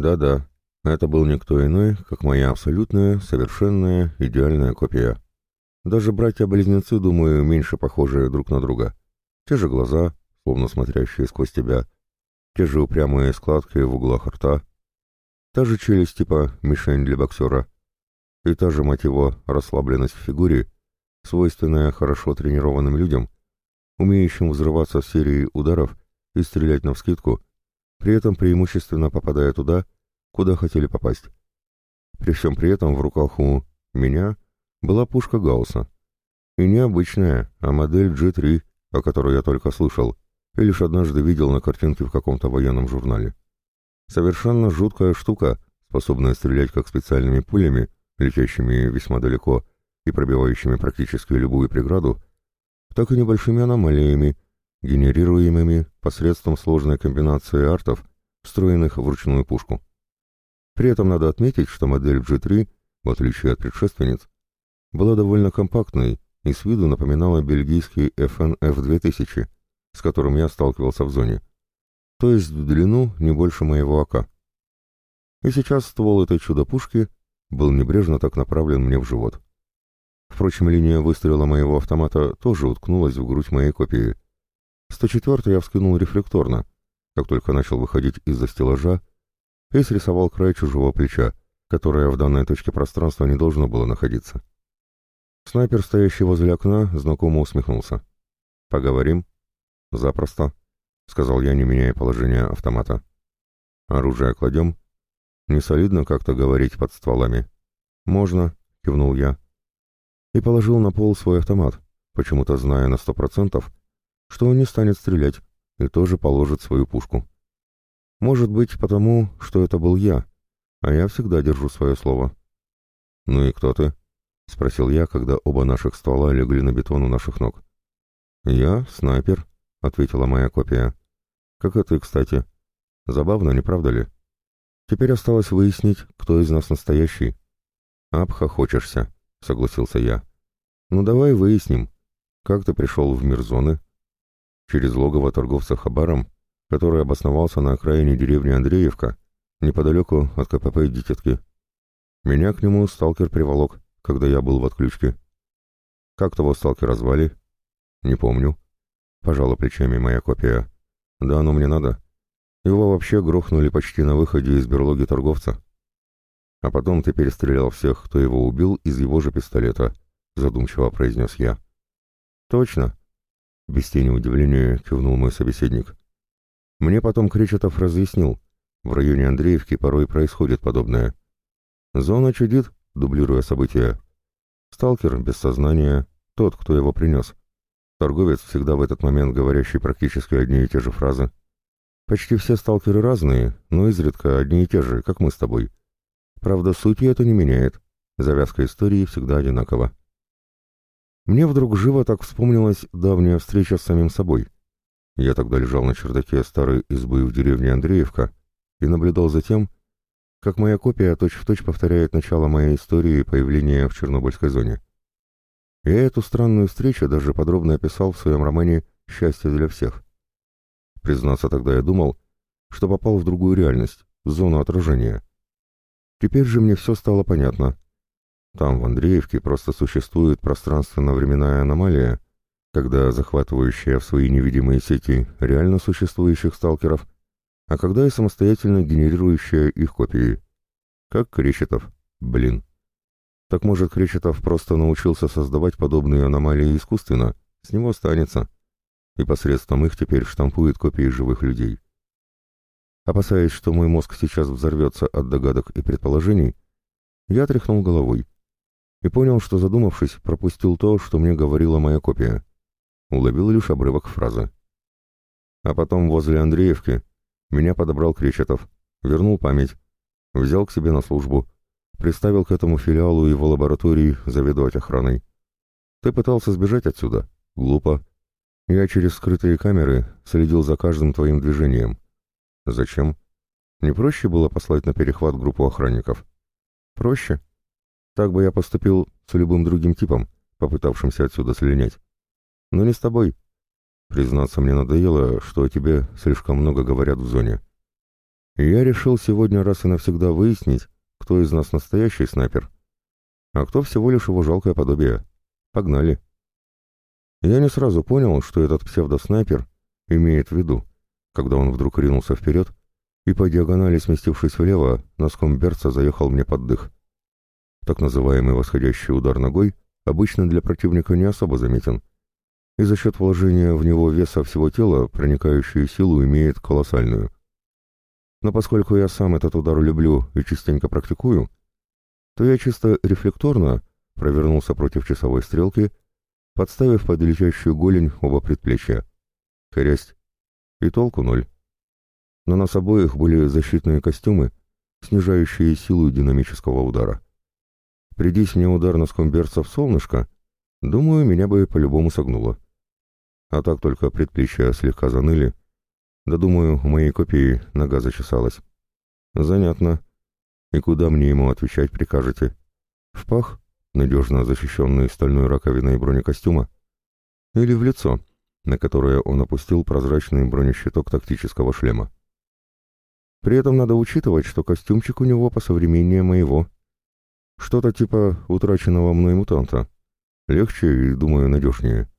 Да-да, это был никто иной, как моя абсолютная, совершенная, идеальная копия. Даже братья-близнецы, думаю, меньше похожи друг на друга. Те же глаза, словно смотрящие сквозь тебя, те же упрямые складки в углах рта, та же челюсть типа мишень для боксера и та же, мать его, расслабленность в фигуре, свойственная хорошо тренированным людям, умеющим взрываться серией ударов и стрелять на навскидку, при этом преимущественно попадая туда, куда хотели попасть. При всем при этом в руках у меня была пушка Гаусса. И не обычная, а модель G3, о которой я только слышал, и лишь однажды видел на картинке в каком-то военном журнале. Совершенно жуткая штука, способная стрелять как специальными пулями, летящими весьма далеко и пробивающими практически любую преграду, так и небольшими аномалиями, генерируемыми посредством сложной комбинации артов, встроенных в ручную пушку. При этом надо отметить, что модель G3, в отличие от предшественниц, была довольно компактной и с виду напоминала бельгийский FN F2000, с которым я сталкивался в зоне. То есть в длину не больше моего ока. И сейчас ствол этой чудо-пушки был небрежно так направлен мне в живот. Впрочем, линия выстрела моего автомата тоже уткнулась в грудь моей копии, 104 я вскинул рефлекторно, как только начал выходить из-за стеллажа, и срисовал край чужого плеча, которое в данной точке пространства не должно было находиться. Снайпер, стоящий возле окна, знакомо усмехнулся. «Поговорим?» «Запросто», — сказал я, не меняя положение автомата. «Оружие кладем?» «Не солидно как-то говорить под стволами». «Можно», — кивнул я. И положил на пол свой автомат, почему-то зная на сто процентов, что он не станет стрелять и тоже положит свою пушку. Может быть, потому, что это был я, а я всегда держу свое слово. «Ну и кто ты?» — спросил я, когда оба наших ствола легли на бетон у наших ног. «Я снайпер», — ответила моя копия. «Как и ты, кстати. Забавно, не правда ли? Теперь осталось выяснить, кто из нас настоящий». «Обхохочешься», — согласился я. «Ну давай выясним, как ты пришел в мир зоны, через логово торговца Хабаром, который обосновался на окраине деревни Андреевка, неподалеку от КПП Дитятки. Меня к нему сталкер приволок, когда я был в отключке. Как того сталкера звали? Не помню. Пожала плечами моя копия. Да оно мне надо. Его вообще грохнули почти на выходе из берлоги торговца. А потом ты перестрелял всех, кто его убил из его же пистолета, задумчиво произнес я. Точно, без тени удивления кивнул мой собеседник. Мне потом Кречетов разъяснил. В районе Андреевки порой происходит подобное. Зона чудит, дублируя события. Сталкер без сознания, тот, кто его принес. Торговец всегда в этот момент говорящий практически одни и те же фразы. Почти все сталкеры разные, но изредка одни и те же, как мы с тобой. Правда, сути это не меняет. Завязка истории всегда одинакова. Мне вдруг живо так вспомнилась давняя встреча с самим собой. Я тогда лежал на чердаке старой избы в деревне Андреевка и наблюдал за тем, как моя копия точь-в-точь точь повторяет начало моей истории появления в Чернобыльской зоне. Я эту странную встречу даже подробно описал в своем романе «Счастье для всех». Признаться, тогда я думал, что попал в другую реальность, в зону отражения. Теперь же мне все стало понятно — там, в Андреевке, просто существует пространственно-временная аномалия, когда захватывающая в свои невидимые сети реально существующих сталкеров, а когда и самостоятельно генерирующая их копии. Как Кречетов. Блин. Так может, Кречетов просто научился создавать подобные аномалии искусственно? С него останется. И посредством их теперь штампует копии живых людей. Опасаясь, что мой мозг сейчас взорвется от догадок и предположений, я тряхнул головой и понял, что задумавшись, пропустил то, что мне говорила моя копия. Уловил лишь обрывок фразы. А потом возле Андреевки меня подобрал Кречетов, вернул память, взял к себе на службу, приставил к этому филиалу его лаборатории заведовать охраной. Ты пытался сбежать отсюда? Глупо. Я через скрытые камеры следил за каждым твоим движением. Зачем? Не проще было послать на перехват группу охранников? Проще. Так бы я поступил с любым другим типом, попытавшимся отсюда слинять. Но не с тобой. Признаться, мне надоело, что о тебе слишком много говорят в зоне. И я решил сегодня раз и навсегда выяснить, кто из нас настоящий снайпер, а кто всего лишь его жалкое подобие. Погнали. Я не сразу понял, что этот псевдоснайпер имеет в виду, когда он вдруг ринулся вперед и по диагонали сместившись влево, носком берца заехал мне под дых так называемый восходящий удар ногой, обычно для противника не особо заметен, и за счет вложения в него веса всего тела проникающую силу имеет колоссальную. Но поскольку я сам этот удар люблю и частенько практикую, то я чисто рефлекторно провернулся против часовой стрелки, подставив под летящую голень оба предплечья. Хрясть. И толку ноль. На нас обоих были защитные костюмы, снижающие силу динамического удара. Придись мне удар носком берца в солнышко, думаю, меня бы по-любому согнуло. А так только предплечья слегка заныли. Да, думаю, в моей копии нога зачесалась. Занятно. И куда мне ему отвечать прикажете? В пах, надежно защищенный стальной раковиной бронекостюма? Или в лицо, на которое он опустил прозрачный бронещиток тактического шлема? При этом надо учитывать, что костюмчик у него по современнее моего — что-то типа утраченного мной мутанта. Легче и, думаю, надежнее.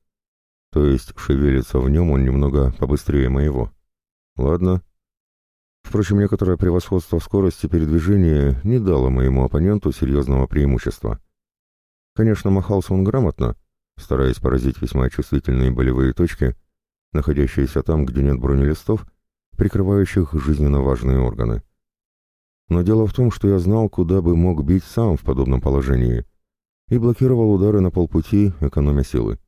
То есть шевелится в нем он немного побыстрее моего. Ладно. Впрочем, некоторое превосходство в скорости передвижения не дало моему оппоненту серьезного преимущества. Конечно, махался он грамотно, стараясь поразить весьма чувствительные болевые точки, находящиеся там, где нет бронелистов, прикрывающих жизненно важные органы. Но дело в том, что я знал, куда бы мог бить сам в подобном положении, и блокировал удары на полпути, экономя силы.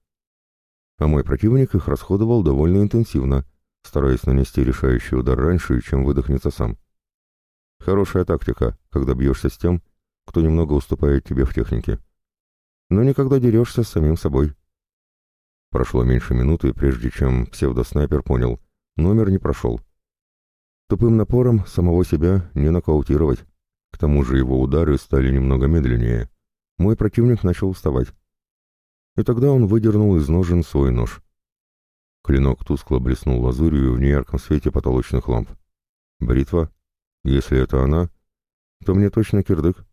А мой противник их расходовал довольно интенсивно, стараясь нанести решающий удар раньше, чем выдохнется сам. Хорошая тактика, когда бьешься с тем, кто немного уступает тебе в технике. Но никогда дерешься с самим собой. Прошло меньше минуты, прежде чем псевдоснайпер понял, номер не прошел. Тупым напором самого себя не нокаутировать. К тому же его удары стали немного медленнее. Мой противник начал вставать. И тогда он выдернул из ножен свой нож. Клинок тускло блеснул лазурью в неярком свете потолочных ламп. Бритва? Если это она, то мне точно кирдык.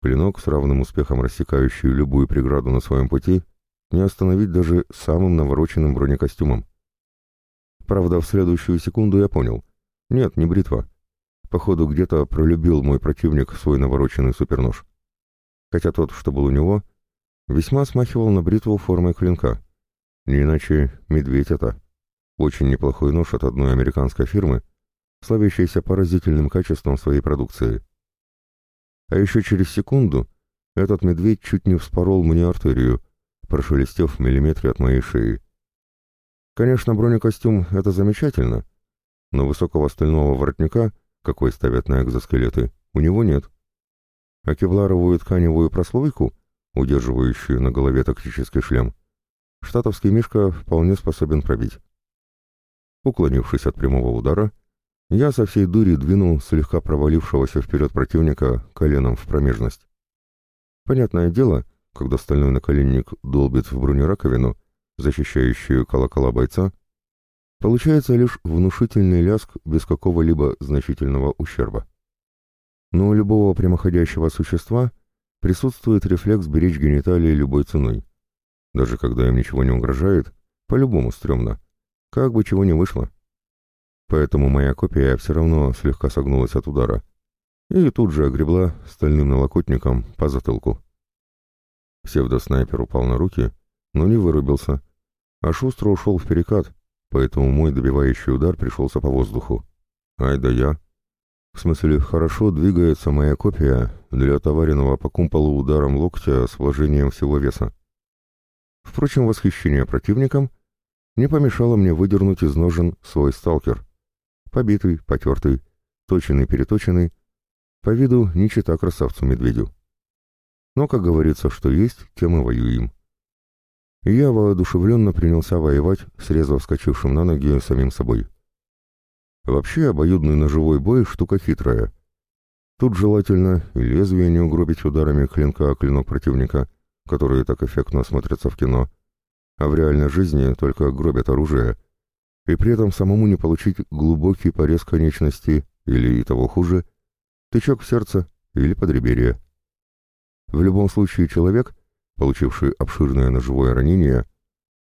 Клинок, с равным успехом рассекающий любую преграду на своем пути, не остановить даже самым навороченным бронекостюмом. Правда, в следующую секунду я понял — нет, не бритва. Походу, где-то пролюбил мой противник свой навороченный супернож. Хотя тот, что был у него, весьма смахивал на бритву формой клинка. Не иначе медведь это. Очень неплохой нож от одной американской фирмы, славящейся поразительным качеством своей продукции. А еще через секунду этот медведь чуть не вспорол мне артерию, прошелестев в миллиметре от моей шеи. Конечно, бронекостюм — это замечательно, но высокого стального воротника, какой ставят на экзоскелеты, у него нет. А кевларовую тканевую прослойку, удерживающую на голове тактический шлем, штатовский мишка вполне способен пробить. Уклонившись от прямого удара, я со всей дури двинул слегка провалившегося вперед противника коленом в промежность. Понятное дело, когда стальной наколенник долбит в бронераковину, защищающую колокола бойца, Получается лишь внушительный лязг без какого-либо значительного ущерба. Но у любого прямоходящего существа присутствует рефлекс беречь гениталии любой ценой. Даже когда им ничего не угрожает, по-любому стрёмно. Как бы чего не вышло. Поэтому моя копия все равно слегка согнулась от удара. И тут же огребла стальным налокотником по затылку. Псевдоснайпер упал на руки, но не вырубился. А шустро ушел в перекат, поэтому мой добивающий удар пришелся по воздуху. Ай да я. В смысле, хорошо двигается моя копия для отоваренного по кумполу ударом локтя с вложением всего веса. Впрочем, восхищение противником не помешало мне выдернуть из ножен свой сталкер. Побитый, потертый, точенный-переточенный, по виду не чита красавцу-медведю. Но, как говорится, что есть, тем и воюем и я воодушевленно принялся воевать срезав резво вскочившим на ноги самим собой. Вообще, обоюдный ножевой бой — штука хитрая. Тут желательно и лезвие не угробить ударами клинка о клинок противника, которые так эффектно смотрятся в кино, а в реальной жизни только гробят оружие, и при этом самому не получить глубокий порез конечности или, и того хуже, тычок в сердце или подреберье. В любом случае человек — получивший обширное ножевое ранение,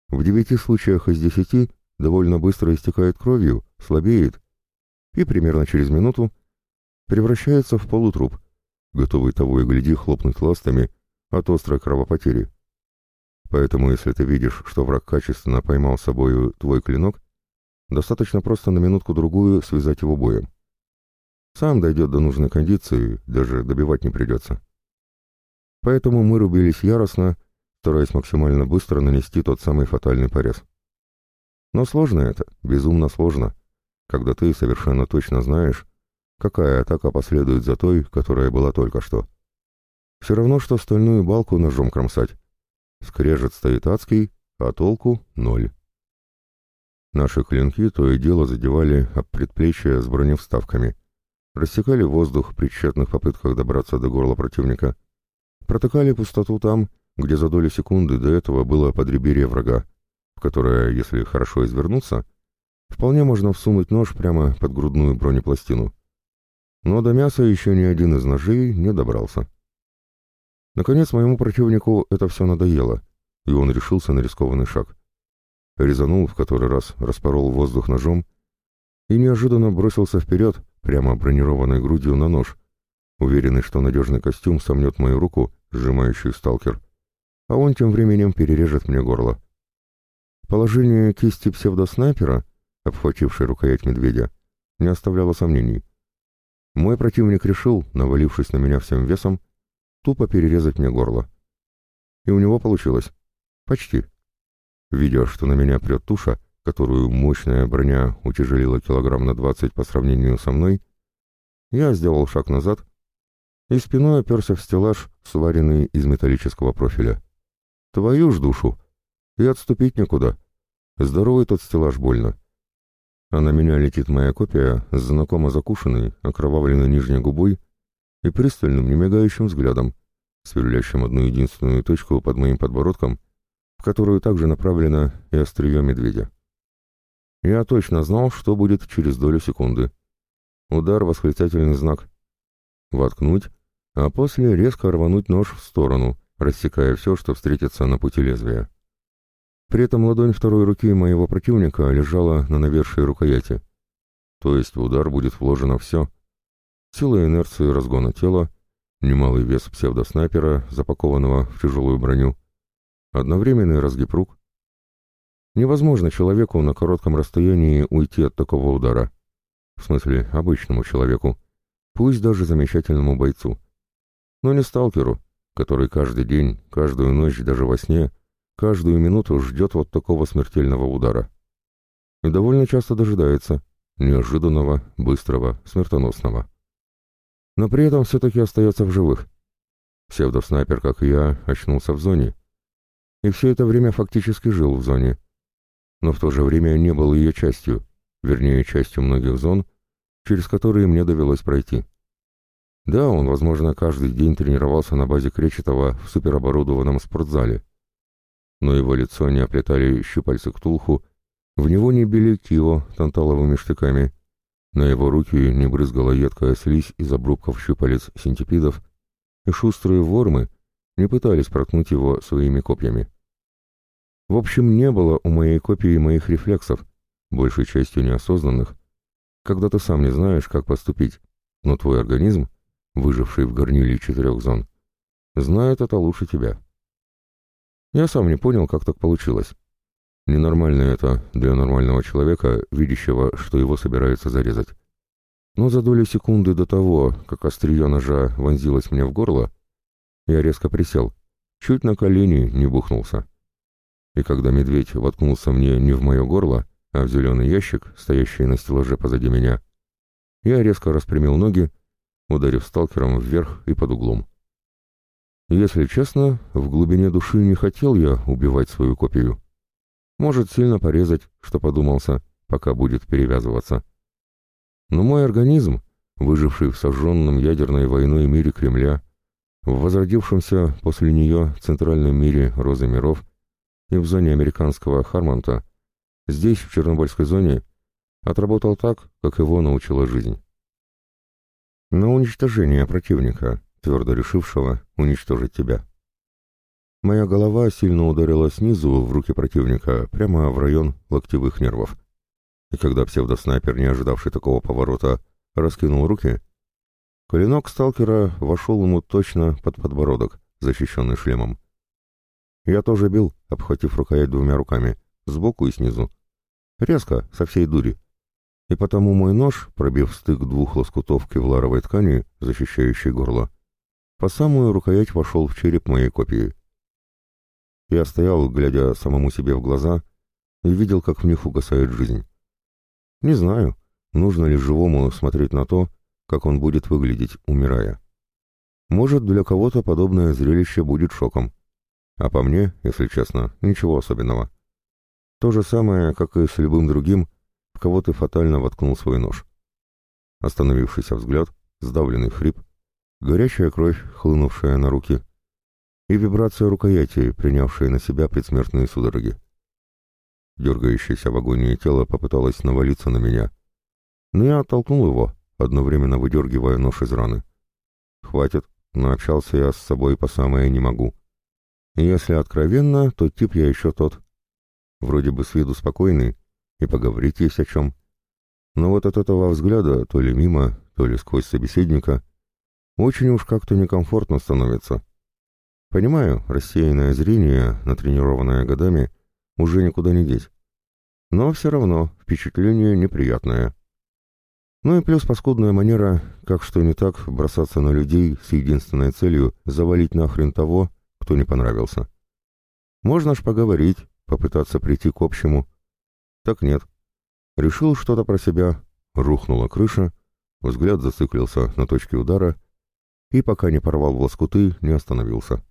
в девяти случаях из десяти довольно быстро истекает кровью, слабеет и примерно через минуту превращается в полутруп, готовый того и гляди хлопнуть ластами от острой кровопотери. Поэтому, если ты видишь, что враг качественно поймал собою твой клинок, достаточно просто на минутку-другую связать его боем. Сам дойдет до нужной кондиции, даже добивать не придется поэтому мы рубились яростно, стараясь максимально быстро нанести тот самый фатальный порез. Но сложно это, безумно сложно, когда ты совершенно точно знаешь, какая атака последует за той, которая была только что. Все равно, что стальную балку ножом кромсать. Скрежет стоит адский, а толку — ноль. Наши клинки то и дело задевали об предплечья с броневставками, рассекали воздух при тщетных попытках добраться до горла противника — протыкали пустоту там, где за долю секунды до этого было подреберье врага, в которое, если хорошо извернуться, вполне можно всунуть нож прямо под грудную бронепластину. Но до мяса еще ни один из ножей не добрался. Наконец моему противнику это все надоело, и он решился на рискованный шаг. Резанул в который раз, распорол воздух ножом и неожиданно бросился вперед, прямо бронированной грудью на нож, уверенный, что надежный костюм сомнет мою руку, сжимающую сталкер, а он тем временем перережет мне горло. Положение кисти псевдоснайпера, обхватившей рукоять медведя, не оставляло сомнений. Мой противник решил, навалившись на меня всем весом, тупо перерезать мне горло. И у него получилось. Почти. Видя, что на меня прет туша, которую мощная броня утяжелила килограмм на двадцать по сравнению со мной, я сделал шаг назад и спиной оперся в стеллаж, сваренный из металлического профиля. «Твою ж душу! И отступить некуда. Здоровый тот стеллаж больно. А на меня летит моя копия знакомо закушенной, окровавленной нижней губой и пристальным, немигающим взглядом, сверлящим одну единственную точку под моим подбородком, в которую также направлено и острие медведя. Я точно знал, что будет через долю секунды. Удар — восклицательный знак. Воткнуть — а после резко рвануть нож в сторону, рассекая все, что встретится на пути лезвия. При этом ладонь второй руки моего противника лежала на навершии рукояти. То есть в удар будет вложено все. Сила инерции разгона тела, немалый вес псевдоснайпера, запакованного в тяжелую броню, одновременный разгиб рук. Невозможно человеку на коротком расстоянии уйти от такого удара. В смысле, обычному человеку, пусть даже замечательному бойцу но не сталкеру, который каждый день, каждую ночь, даже во сне, каждую минуту ждет вот такого смертельного удара. И довольно часто дожидается неожиданного, быстрого, смертоносного. Но при этом все-таки остается в живых. Псевдоснайпер, как и я, очнулся в зоне. И все это время фактически жил в зоне. Но в то же время не был ее частью, вернее, частью многих зон, через которые мне довелось пройти. Да, он, возможно, каждый день тренировался на базе Кречетова в супероборудованном спортзале. Но его лицо не оплетали щупальцы ктулху, в него не били кио танталовыми штыками, на его руки не брызгала едкая слизь из обрубков щупалец синтепидов, и шустрые вормы не пытались проткнуть его своими копьями. В общем, не было у моей копии моих рефлексов, большей частью неосознанных, когда ты сам не знаешь, как поступить, но твой организм выживший в горниле четырех зон, знает это лучше тебя. Я сам не понял, как так получилось. Ненормально это для нормального человека, видящего, что его собираются зарезать. Но за долю секунды до того, как острие ножа вонзилось мне в горло, я резко присел, чуть на колени не бухнулся. И когда медведь воткнулся мне не в мое горло, а в зеленый ящик, стоящий на стеллаже позади меня, я резко распрямил ноги ударив сталкером вверх и под углом. Если честно, в глубине души не хотел я убивать свою копию. Может сильно порезать, что подумался, пока будет перевязываться. Но мой организм, выживший в сожженном ядерной войной мире Кремля, в возродившемся после нее центральном мире Розы миров и в зоне американского Хармонта, здесь, в Чернобыльской зоне, отработал так, как его научила жизнь на уничтожение противника, твердо решившего уничтожить тебя. Моя голова сильно ударила снизу в руки противника, прямо в район локтевых нервов. И когда псевдоснайпер, не ожидавший такого поворота, раскинул руки, клинок сталкера вошел ему точно под подбородок, защищенный шлемом. Я тоже бил, обхватив рукоять двумя руками, сбоку и снизу. Резко, со всей дури и потому мой нож, пробив стык двух лоскутов кевларовой ткани, защищающей горло, по самую рукоять вошел в череп моей копии. Я стоял, глядя самому себе в глаза, и видел, как в них угасает жизнь. Не знаю, нужно ли живому смотреть на то, как он будет выглядеть, умирая. Может, для кого-то подобное зрелище будет шоком. А по мне, если честно, ничего особенного. То же самое, как и с любым другим – кого ты фатально воткнул свой нож. Остановившийся взгляд, сдавленный хрип, горячая кровь, хлынувшая на руки, и вибрация рукояти, принявшая на себя предсмертные судороги. Дергающееся в агонии тело попыталось навалиться на меня, но я оттолкнул его, одновременно выдергивая нож из раны. Хватит, наобщался я с собой по самое не могу. Если откровенно, то тип я еще тот. Вроде бы с виду спокойный, и поговорить есть о чем. Но вот от этого взгляда, то ли мимо, то ли сквозь собеседника, очень уж как-то некомфортно становится. Понимаю, рассеянное зрение, натренированное годами, уже никуда не деть. Но все равно впечатление неприятное. Ну и плюс паскудная манера, как что не так, бросаться на людей с единственной целью завалить нахрен того, кто не понравился. Можно ж поговорить, попытаться прийти к общему, так нет. Решил что-то про себя, рухнула крыша, взгляд зациклился на точке удара и, пока не порвал в лоскуты, не остановился.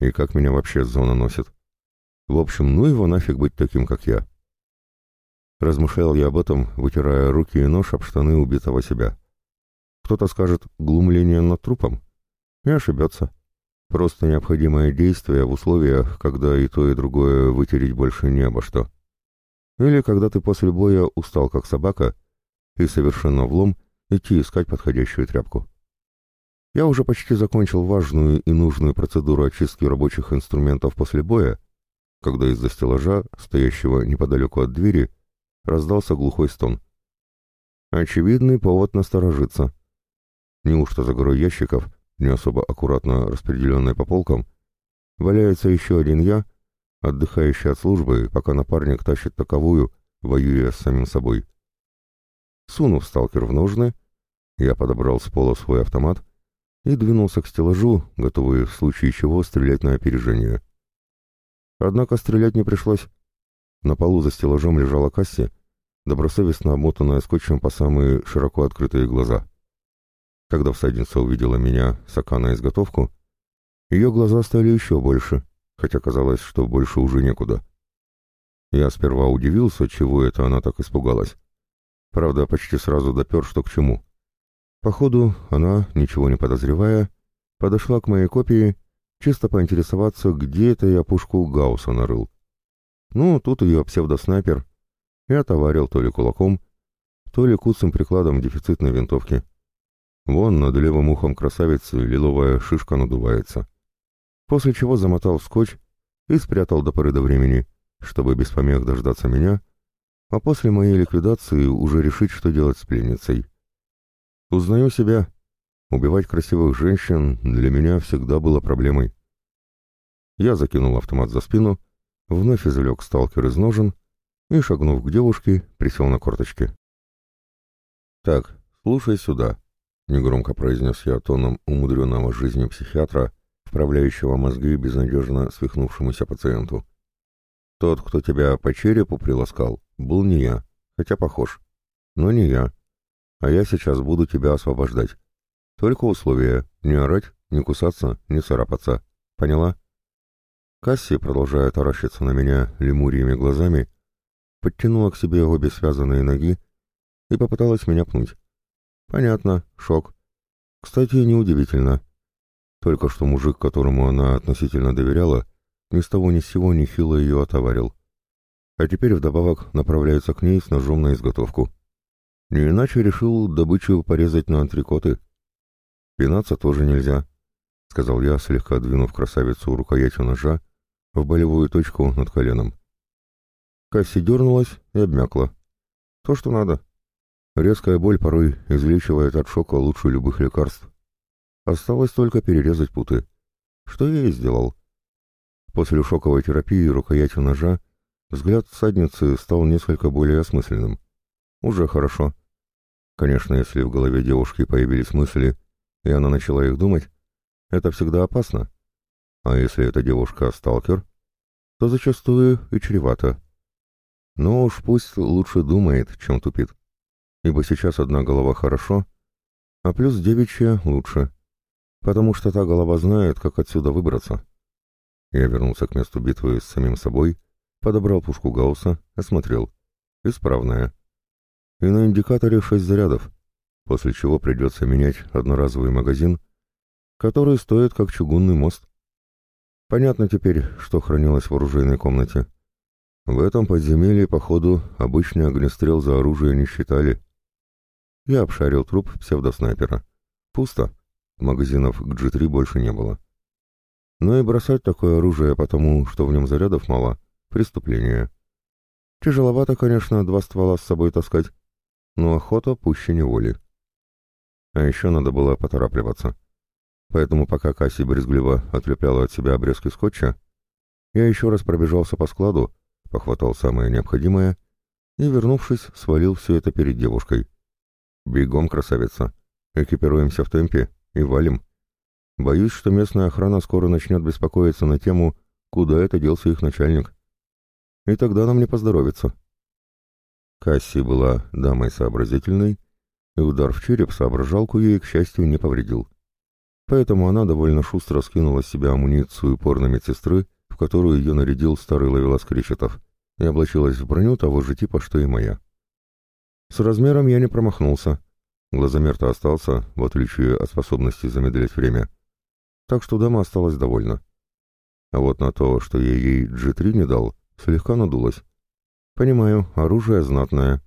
И как меня вообще зона носит? В общем, ну его нафиг быть таким, как я. Размышлял я об этом, вытирая руки и нож об штаны убитого себя. Кто-то скажет «глумление над трупом» и ошибется. Просто необходимое действие в условиях, когда и то, и другое вытереть больше не обо что. Или когда ты после боя устал как собака и совершенно влом идти искать подходящую тряпку. Я уже почти закончил важную и нужную процедуру очистки рабочих инструментов после боя, когда из-за стеллажа, стоящего неподалеку от двери, раздался глухой стон. Очевидный повод насторожиться. Неужто за горой ящиков, не особо аккуратно распределенной по полкам, валяется еще один я — отдыхающий от службы, пока напарник тащит таковую, воюя с самим собой. Сунув сталкер в ножны, я подобрал с пола свой автомат и двинулся к стеллажу, готовый в случае чего стрелять на опережение. Однако стрелять не пришлось. На полу за стеллажом лежала Касси, добросовестно обмотанная скотчем по самые широко открытые глаза. Когда всадница увидела меня, Сакана изготовку, ее глаза стали еще больше — хотя казалось, что больше уже некуда. Я сперва удивился, чего это она так испугалась. Правда, почти сразу допер, что к чему. Походу, она, ничего не подозревая, подошла к моей копии, чисто поинтересоваться, где это я пушку Гаусса нарыл. Ну, тут ее псевдоснайпер. Я товарил то ли кулаком, то ли куцым прикладом дефицитной винтовки. Вон над левым ухом красавицы лиловая шишка надувается после чего замотал скотч и спрятал до поры до времени, чтобы без помех дождаться меня, а после моей ликвидации уже решить, что делать с пленницей. Узнаю себя. Убивать красивых женщин для меня всегда было проблемой. Я закинул автомат за спину, вновь извлек сталкер из ножен и, шагнув к девушке, присел на корточки. «Так, слушай сюда», — негромко произнес я тоном умудренного жизнью психиатра, вправляющего мозги безнадежно свихнувшемуся пациенту. Тот, кто тебя по черепу приласкал, был не я, хотя похож. Но не я. А я сейчас буду тебя освобождать. Только условия — не орать, не кусаться, не царапаться. Поняла? Касси, продолжая таращиться на меня лемурьими глазами, подтянула к себе обе связанные ноги и попыталась меня пнуть. Понятно, шок. Кстати, неудивительно, только что мужик, которому она относительно доверяла, ни с того ни с сего нехило ее отоварил. А теперь вдобавок направляется к ней с ножом на изготовку. Не иначе решил добычу порезать на антрикоты. Пинаться тоже нельзя, — сказал я, слегка двинув красавицу рукоятью ножа в болевую точку над коленом. Касси дернулась и обмякла. То, что надо. Резкая боль порой излечивает от шока лучше любых лекарств. Осталось только перерезать путы. Что я и сделал. После шоковой терапии рукоятью ножа взгляд всадницы стал несколько более осмысленным. Уже хорошо. Конечно, если в голове девушки появились мысли, и она начала их думать, это всегда опасно. А если эта девушка сталкер, то зачастую и чревато. Но уж пусть лучше думает, чем тупит. Ибо сейчас одна голова хорошо, а плюс девичья лучше потому что та голова знает, как отсюда выбраться. Я вернулся к месту битвы с самим собой, подобрал пушку Гаусса, осмотрел. Исправная. И на индикаторе шесть зарядов, после чего придется менять одноразовый магазин, который стоит как чугунный мост. Понятно теперь, что хранилось в оружейной комнате. В этом подземелье, походу, обычный огнестрел за оружие не считали. Я обшарил труп псевдоснайпера. Пусто. Магазинов к G3 больше не было. Но и бросать такое оружие потому, что в нем зарядов мало, преступление. Тяжеловато, конечно, два ствола с собой таскать, но охота пуще неволи. А еще надо было поторапливаться. Поэтому пока Касси брезгливо отлепляла от себя обрезки скотча, я еще раз пробежался по складу, похватал самое необходимое и, вернувшись, свалил все это перед девушкой. «Бегом, красавица! Экипируемся в темпе и валим. Боюсь, что местная охрана скоро начнет беспокоиться на тему, куда это делся их начальник. И тогда нам не поздоровится. Касси была дамой сообразительной, и удар в череп соображалку ей, к счастью, не повредил. Поэтому она довольно шустро скинула с себя амуницию упорной медсестры, в которую ее нарядил старый ловелас Кричетов, и облачилась в броню того же типа, что и моя. С размером я не промахнулся. Глазомер-то остался, в отличие от способности замедлять время. Так что дама осталась довольна. А вот на то, что я ей G3 не дал, слегка надулась. Понимаю, оружие знатное.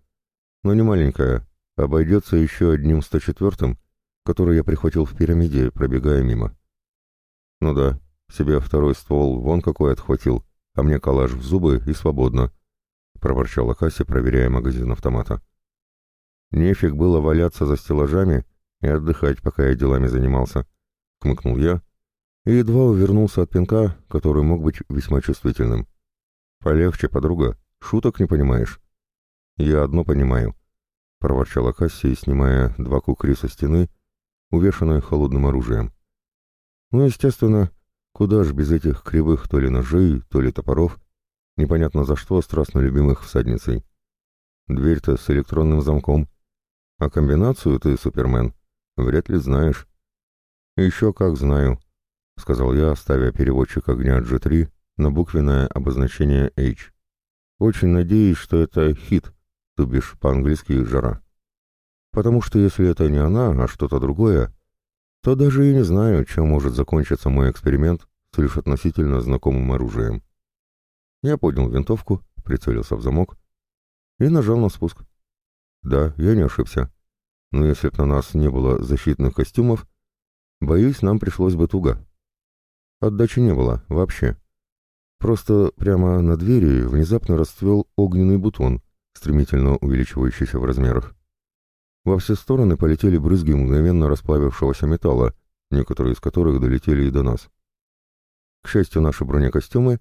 Но не маленькое. Обойдется еще одним 104-м, который я прихватил в пирамиде, пробегая мимо. Ну да, себе второй ствол вон какой отхватил, а мне калаш в зубы и свободно. Проворчала Касси, проверяя магазин автомата. Нефиг было валяться за стеллажами и отдыхать, пока я делами занимался. Кмыкнул я и едва увернулся от пинка, который мог быть весьма чувствительным. «Полегче, подруга, шуток не понимаешь». «Я одно понимаю», — проворчала Кассия, снимая два кукри со стены, увешанные холодным оружием. «Ну, естественно, куда ж без этих кривых то ли ножей, то ли топоров, непонятно за что, страстно любимых всадницей. Дверь-то с электронным замком, а комбинацию ты, Супермен, вряд ли знаешь. Еще как знаю, сказал я, ставя переводчик огня G3 на буквенное обозначение H. Очень надеюсь, что это хит, то бишь по-английски жара. Потому что если это не она, а что-то другое, то даже и не знаю, чем может закончиться мой эксперимент с лишь относительно знакомым оружием. Я поднял винтовку, прицелился в замок и нажал на спуск. Да, я не ошибся. Но если б на нас не было защитных костюмов, боюсь, нам пришлось бы туго. Отдачи не было, вообще. Просто прямо на двери внезапно расцвел огненный бутон, стремительно увеличивающийся в размерах. Во все стороны полетели брызги мгновенно расплавившегося металла, некоторые из которых долетели и до нас. К счастью, наши бронекостюмы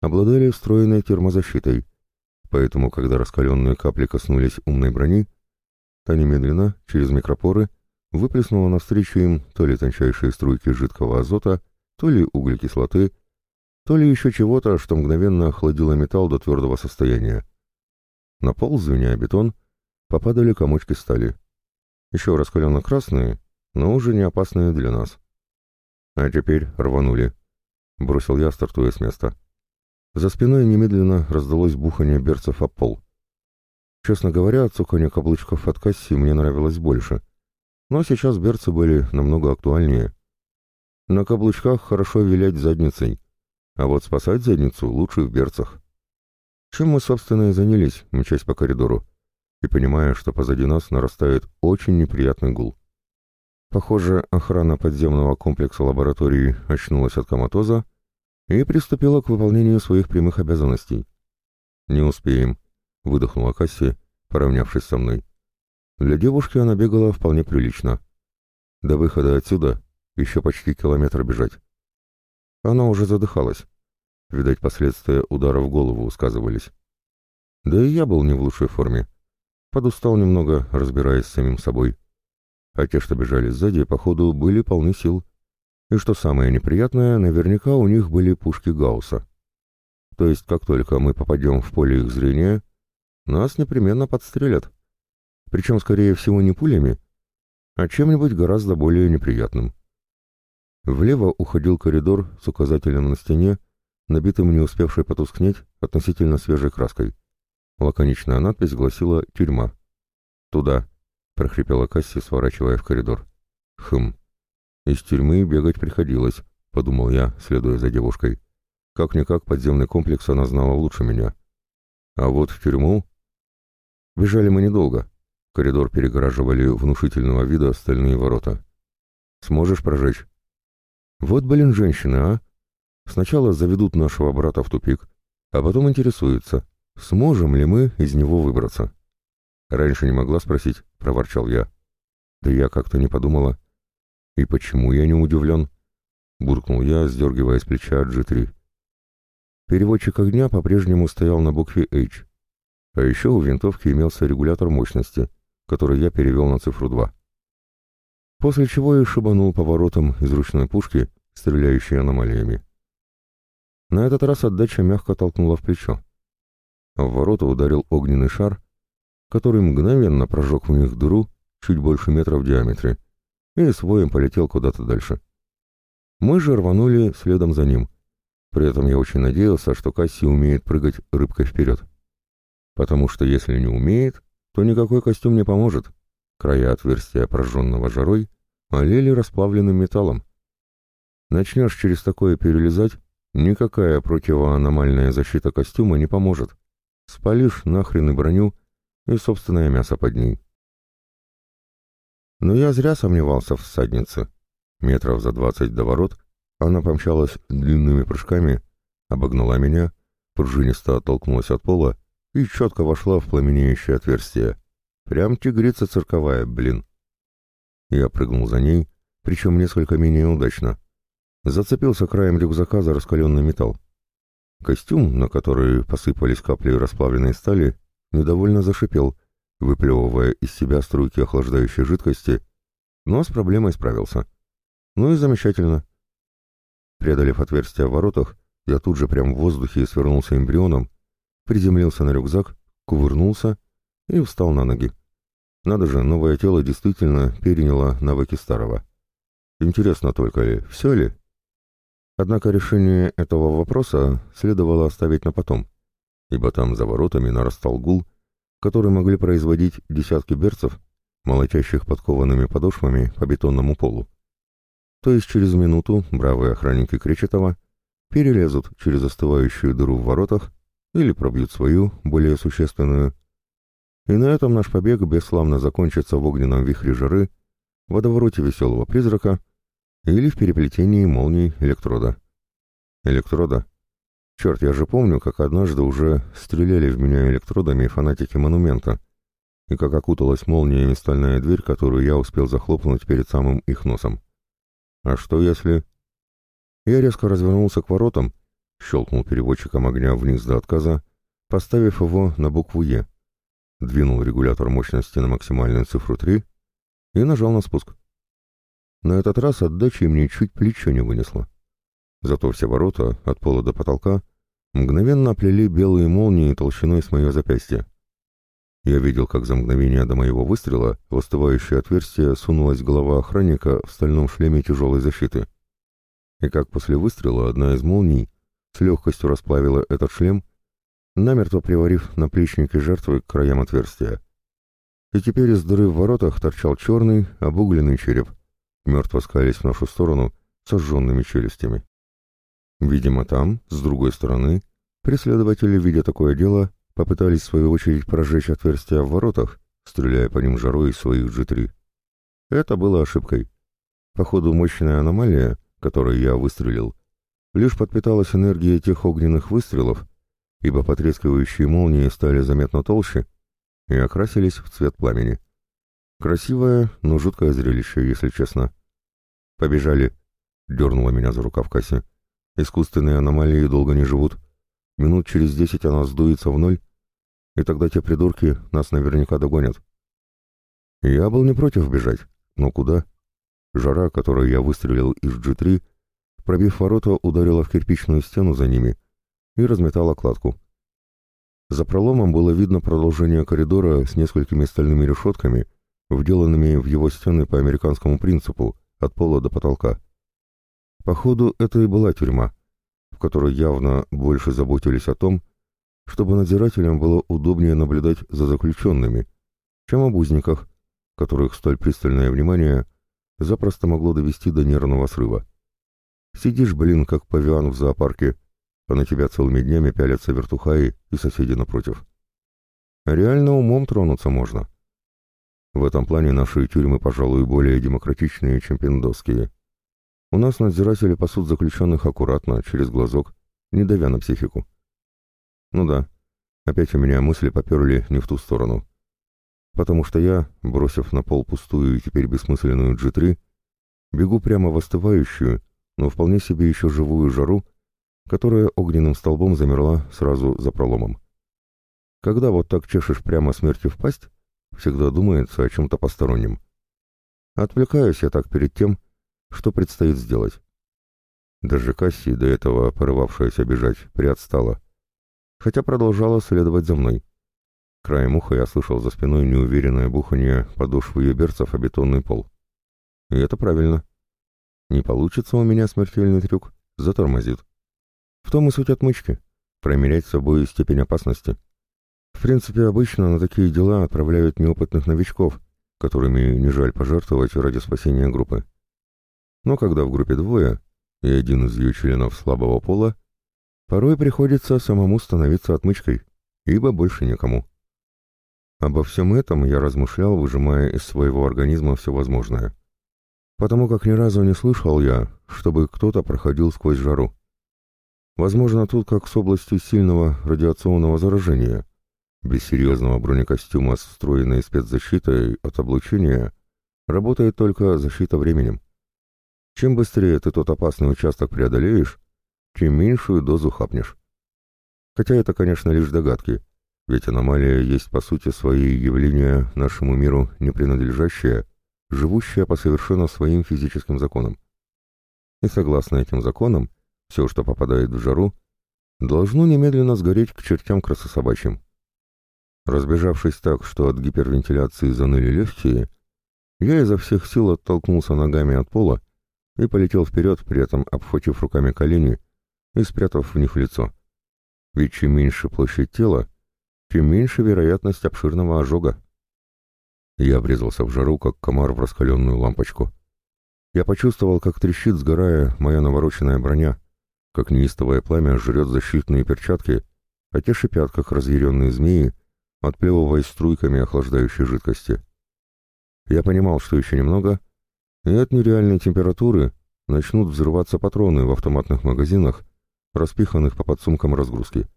обладали встроенной термозащитой, поэтому, когда раскаленные капли коснулись умной брони, та немедленно, через микропоры, выплеснула навстречу им то ли тончайшие струйки жидкого азота, то ли углекислоты, то ли еще чего-то, что мгновенно охладило металл до твердого состояния. На пол, звеня бетон, попадали комочки стали. Еще раскаленно-красные, но уже не опасные для нас. А теперь рванули. Бросил я, стартуя с места. За спиной немедленно раздалось бухание берцев о пол. Честно говоря, цуканье каблучков от касси мне нравилось больше. Но сейчас берцы были намного актуальнее. На каблучках хорошо вилять задницей, а вот спасать задницу лучше в берцах. Чем мы, собственно, и занялись, мчась по коридору, и понимая, что позади нас нарастает очень неприятный гул. Похоже, охрана подземного комплекса лаборатории очнулась от коматоза и приступила к выполнению своих прямых обязанностей. «Не успеем», — выдохнула Касси, поравнявшись со мной. Для девушки она бегала вполне прилично. До выхода отсюда еще почти километр бежать. Она уже задыхалась. Видать, последствия удара в голову сказывались. Да и я был не в лучшей форме. Подустал немного, разбираясь с самим собой. А те, что бежали сзади, походу, были полны сил. И что самое неприятное, наверняка у них были пушки Гаусса. То есть, как только мы попадем в поле их зрения, нас непременно подстрелят. Причем, скорее всего, не пулями, а чем-нибудь гораздо более неприятным. Влево уходил коридор с указателем на стене, набитым не успевшей потускнеть относительно свежей краской. Лаконичная надпись гласила «Тюрьма». «Туда», — прохрипела Касси, сворачивая в коридор. «Хм, из тюрьмы бегать приходилось, подумал я, следуя за девушкой. Как-никак подземный комплекс она знала лучше меня. А вот в тюрьму... Бежали мы недолго. Коридор перегораживали внушительного вида стальные ворота. «Сможешь прожечь?» «Вот, блин, женщины, а! Сначала заведут нашего брата в тупик, а потом интересуются, сможем ли мы из него выбраться?» «Раньше не могла спросить», — проворчал я. «Да я как-то не подумала. «И почему я не удивлен?» — буркнул я, сдергивая с плеча G3. Переводчик огня по-прежнему стоял на букве H. А еще у винтовки имелся регулятор мощности, который я перевел на цифру 2. После чего я шибанул поворотом из ручной пушки, стреляющей аномалиями. На этот раз отдача мягко толкнула в плечо. В ворота ударил огненный шар, который мгновенно прожег в них дыру чуть больше метра в диаметре, и с воем полетел куда-то дальше. Мы же рванули следом за ним. При этом я очень надеялся, что Касси умеет прыгать рыбкой вперед. Потому что если не умеет, то никакой костюм не поможет. Края отверстия, прожженного жарой, олели расплавленным металлом. Начнешь через такое перелезать, никакая противоаномальная защита костюма не поможет. Спалишь нахрен и броню, и собственное мясо под ней. Но я зря сомневался в всаднице. Метров за двадцать до ворот она помчалась длинными прыжками, обогнала меня, пружинисто оттолкнулась от пола и четко вошла в пламенеющее отверстие. Прям тигрица цирковая, блин. Я прыгнул за ней, причем несколько менее удачно. Зацепился краем рюкзака за раскаленный металл. Костюм, на который посыпались капли расплавленной стали, недовольно зашипел — выплевывая из себя струйки охлаждающей жидкости, но с проблемой справился. Ну и замечательно. Преодолев отверстие в воротах, я тут же прямо в воздухе свернулся эмбрионом, приземлился на рюкзак, кувырнулся и встал на ноги. Надо же, новое тело действительно переняло навыки старого. Интересно только ли, все ли? Однако решение этого вопроса следовало оставить на потом, ибо там за воротами нарастал гул, которые могли производить десятки берцев, молотящих подкованными подошвами по бетонному полу. То есть через минуту бравые охранники Кречетова перелезут через остывающую дыру в воротах или пробьют свою, более существенную. И на этом наш побег бесславно закончится в огненном вихре жары, водовороте веселого призрака или в переплетении молний электрода. Электрода, Черт, я же помню, как однажды уже стреляли в меня электродами фанатики монумента, и как окуталась молниями стальная дверь, которую я успел захлопнуть перед самым их носом. А что если... Я резко развернулся к воротам, щелкнул переводчиком огня вниз до отказа, поставив его на букву «Е», двинул регулятор мощности на максимальную цифру 3 и нажал на спуск. На этот раз отдача мне чуть плечо не вынесло. Зато все ворота, от пола до потолка, мгновенно оплели белые молнии толщиной с мое запястье. Я видел, как за мгновение до моего выстрела в остывающее отверстие сунулась голова охранника в стальном шлеме тяжелой защиты. И как после выстрела одна из молний с легкостью расплавила этот шлем, намертво приварив наплечники жертвы к краям отверстия. И теперь из дыры в воротах торчал черный, обугленный череп, мертво скались в нашу сторону сожженными челюстями. Видимо, там, с другой стороны, преследователи, видя такое дело, попытались в свою очередь прожечь отверстия в воротах, стреляя по ним жарой из своих G3. Это было ошибкой. Походу, мощная аномалия, которой я выстрелил, лишь подпиталась энергией тех огненных выстрелов, ибо потрескивающие молнии стали заметно толще и окрасились в цвет пламени. Красивое, но жуткое зрелище, если честно. «Побежали!» — дернула меня за рукав Касси. Искусственные аномалии долго не живут. Минут через десять она сдуется в ноль, и тогда те придурки нас наверняка догонят. Я был не против бежать, но куда? Жара, которую я выстрелил из G3, пробив ворота, ударила в кирпичную стену за ними и разметала кладку. За проломом было видно продолжение коридора с несколькими стальными решетками, вделанными в его стены по американскому принципу, от пола до потолка. Походу, это и была тюрьма, в которой явно больше заботились о том, чтобы надзирателям было удобнее наблюдать за заключенными, чем об узниках, которых столь пристальное внимание запросто могло довести до нервного срыва. Сидишь, блин, как павиан в зоопарке, а на тебя целыми днями пялятся вертухаи и соседи напротив. Реально умом тронуться можно. В этом плане наши тюрьмы, пожалуй, более демократичные, чем пиндосские. У нас надзиратели пасут заключенных аккуратно, через глазок, не давя на психику. Ну да, опять у меня мысли поперли не в ту сторону. Потому что я, бросив на пол пустую и теперь бессмысленную G3, бегу прямо в остывающую, но вполне себе еще живую жару, которая огненным столбом замерла сразу за проломом. Когда вот так чешешь прямо смерти в пасть, всегда думается о чем-то постороннем. Отвлекаюсь я так перед тем, что предстоит сделать. Даже Касси, до этого порывавшаяся бежать, приотстала, хотя продолжала следовать за мной. Краем уха я слышал за спиной неуверенное бухание подошвы ее берцев о бетонный пол. И это правильно. Не получится у меня смертельный трюк, затормозит. В том и суть отмычки — промерять собой степень опасности. В принципе, обычно на такие дела отправляют неопытных новичков, которыми не жаль пожертвовать ради спасения группы. Но когда в группе двое, и один из ее членов слабого пола, порой приходится самому становиться отмычкой, ибо больше некому. Обо всем этом я размышлял, выжимая из своего организма все возможное. Потому как ни разу не слышал я, чтобы кто-то проходил сквозь жару. Возможно, тут как с областью сильного радиационного заражения. Без серьезного бронекостюма с встроенной спецзащитой от облучения работает только защита временем. Чем быстрее ты тот опасный участок преодолеешь, тем меньшую дозу хапнешь. Хотя это, конечно, лишь догадки, ведь аномалия есть по сути свои явления нашему миру не принадлежащее, живущее по совершенно своим физическим законам. И согласно этим законам, все, что попадает в жару, должно немедленно сгореть к чертям красособачьим. Разбежавшись так, что от гипервентиляции заныли легкие, я изо всех сил оттолкнулся ногами от пола и полетел вперед, при этом обхватив руками колени и спрятав в них лицо. Ведь чем меньше площадь тела, тем меньше вероятность обширного ожога. Я обрезался в жару, как комар в раскаленную лампочку. Я почувствовал, как трещит, сгорая, моя навороченная броня, как неистовое пламя жрет защитные перчатки, а те шипят, как разъяренные змеи, отплевываясь струйками охлаждающей жидкости. Я понимал, что еще немного, и от нереальной температуры начнут взрываться патроны в автоматных магазинах, распиханных по подсумкам разгрузки.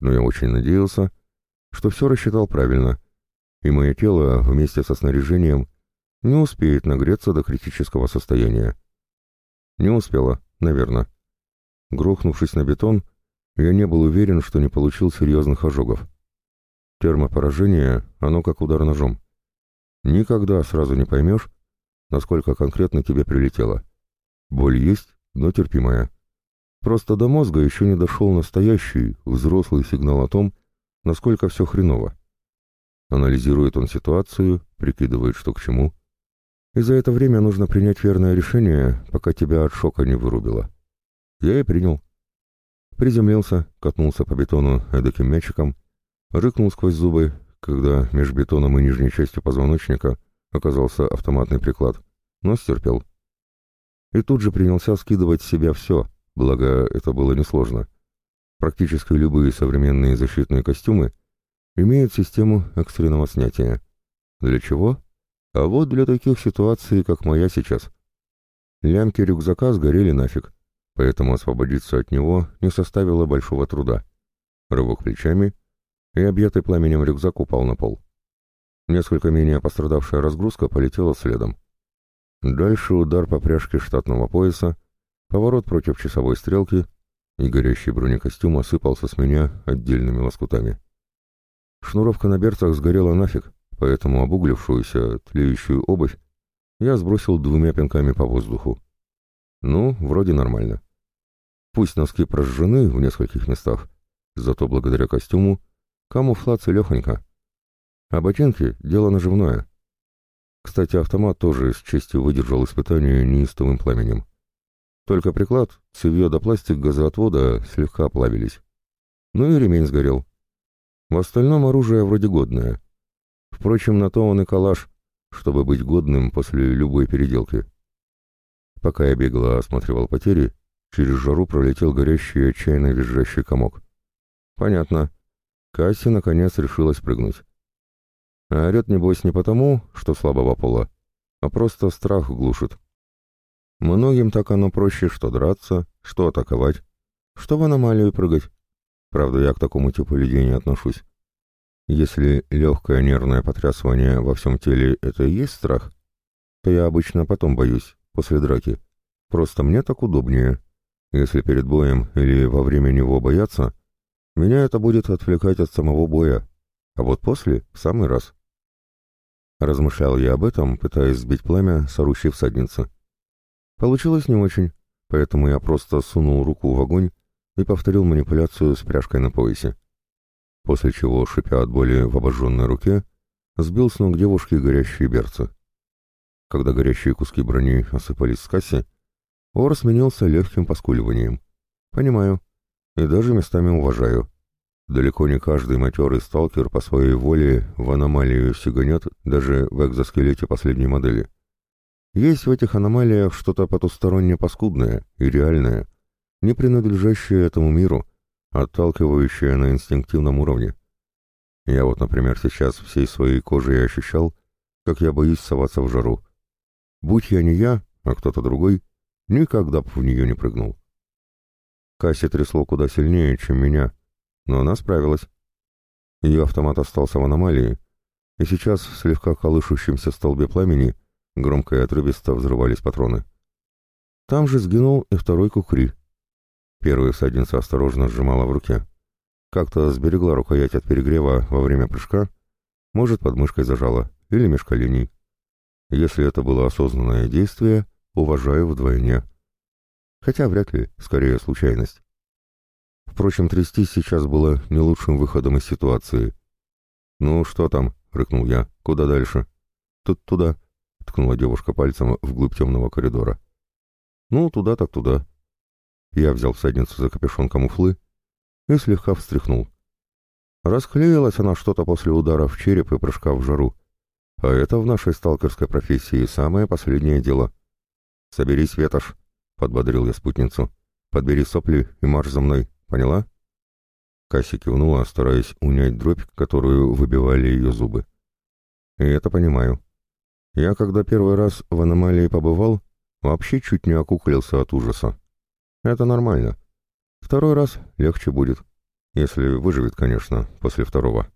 Но я очень надеялся, что все рассчитал правильно, и мое тело вместе со снаряжением не успеет нагреться до критического состояния. Не успела, наверное. Грохнувшись на бетон, я не был уверен, что не получил серьезных ожогов. Термопоражение, оно как удар ножом. Никогда сразу не поймешь, насколько конкретно тебе прилетело. Боль есть, но терпимая. Просто до мозга еще не дошел настоящий, взрослый сигнал о том, насколько все хреново. Анализирует он ситуацию, прикидывает, что к чему. И за это время нужно принять верное решение, пока тебя от шока не вырубило. Я и принял. Приземлился, катнулся по бетону эдаким мячиком, рыкнул сквозь зубы, когда между бетоном и нижней частью позвоночника оказался автоматный приклад, но стерпел. И тут же принялся скидывать с себя все, благо это было несложно. Практически любые современные защитные костюмы имеют систему экстренного снятия. Для чего? А вот для таких ситуаций, как моя сейчас. Лямки рюкзака сгорели нафиг, поэтому освободиться от него не составило большого труда. Рывок плечами, и объятый пламенем рюкзак упал на пол. Несколько менее пострадавшая разгрузка полетела следом. Дальше удар по пряжке штатного пояса, поворот против часовой стрелки, и горящий бронекостюм осыпался с меня отдельными лоскутами. Шнуровка на берцах сгорела нафиг, поэтому обуглившуюся, тлеющую обувь я сбросил двумя пинками по воздуху. Ну, вроде нормально. Пусть носки прожжены в нескольких местах, зато благодаря костюму камуфла целехонько а ботинки — дело наживное. Кстати, автомат тоже с честью выдержал испытание неистовым пламенем. Только приклад, цевье до пластик газоотвода слегка оплавились. Ну и ремень сгорел. В остальном оружие вроде годное. Впрочем, на то он и калаш, чтобы быть годным после любой переделки. Пока я бегло а осматривал потери, через жару пролетел горящий отчаянно визжащий комок. Понятно. Касси наконец решилась прыгнуть. А орет, небось, не потому, что слабого пола, а просто страх глушит. Многим так оно проще, что драться, что атаковать, что в аномалию прыгать. Правда, я к такому типу людей не отношусь. Если легкое нервное потрясывание во всем теле — это и есть страх, то я обычно потом боюсь, после драки. Просто мне так удобнее. Если перед боем или во время него бояться, меня это будет отвлекать от самого боя, а вот после — в самый раз. Размышлял я об этом, пытаясь сбить пламя с орущей всадницы. Получилось не очень, поэтому я просто сунул руку в огонь и повторил манипуляцию с пряжкой на поясе. После чего, шипя от боли в обожженной руке, сбил с ног девушки горящие берцы. Когда горящие куски брони осыпались с касси, ор сменился легким поскуливанием. Понимаю. И даже местами уважаю. Далеко не каждый матерый сталкер по своей воле в аномалию сиганет даже в экзоскелете последней модели. Есть в этих аномалиях что-то потусторонне паскудное и реальное, не принадлежащее этому миру, отталкивающее на инстинктивном уровне. Я вот, например, сейчас всей своей кожей ощущал, как я боюсь соваться в жару. Будь я не я, а кто-то другой, никогда бы в нее не прыгнул. Касси трясло куда сильнее, чем меня, но она справилась. Ее автомат остался в аномалии, и сейчас в слегка колышущемся столбе пламени громко и отрывисто взрывались патроны. Там же сгинул и второй кукри. Первую всадница осторожно сжимала в руке. Как-то сберегла рукоять от перегрева во время прыжка, может, под мышкой зажала или межколеней. Если это было осознанное действие, уважаю вдвойне. Хотя вряд ли, скорее случайность. Впрочем, трястись сейчас было не лучшим выходом из ситуации. «Ну, что там?» — рыкнул я. «Куда дальше?» «Тут туда», — ткнула девушка пальцем вглубь темного коридора. «Ну, туда так туда». Я взял всадницу за капюшон камуфлы и слегка встряхнул. Расклеилась она что-то после удара в череп и прыжка в жару. А это в нашей сталкерской профессии самое последнее дело. «Соберись, Ветошь», — подбодрил я спутницу. «Подбери сопли и марш за мной». Поняла?» Касси кивнула, стараясь унять дробь, которую выбивали ее зубы. «И это понимаю. Я, когда первый раз в аномалии побывал, вообще чуть не окуклился от ужаса. Это нормально. Второй раз легче будет. Если выживет, конечно, после второго».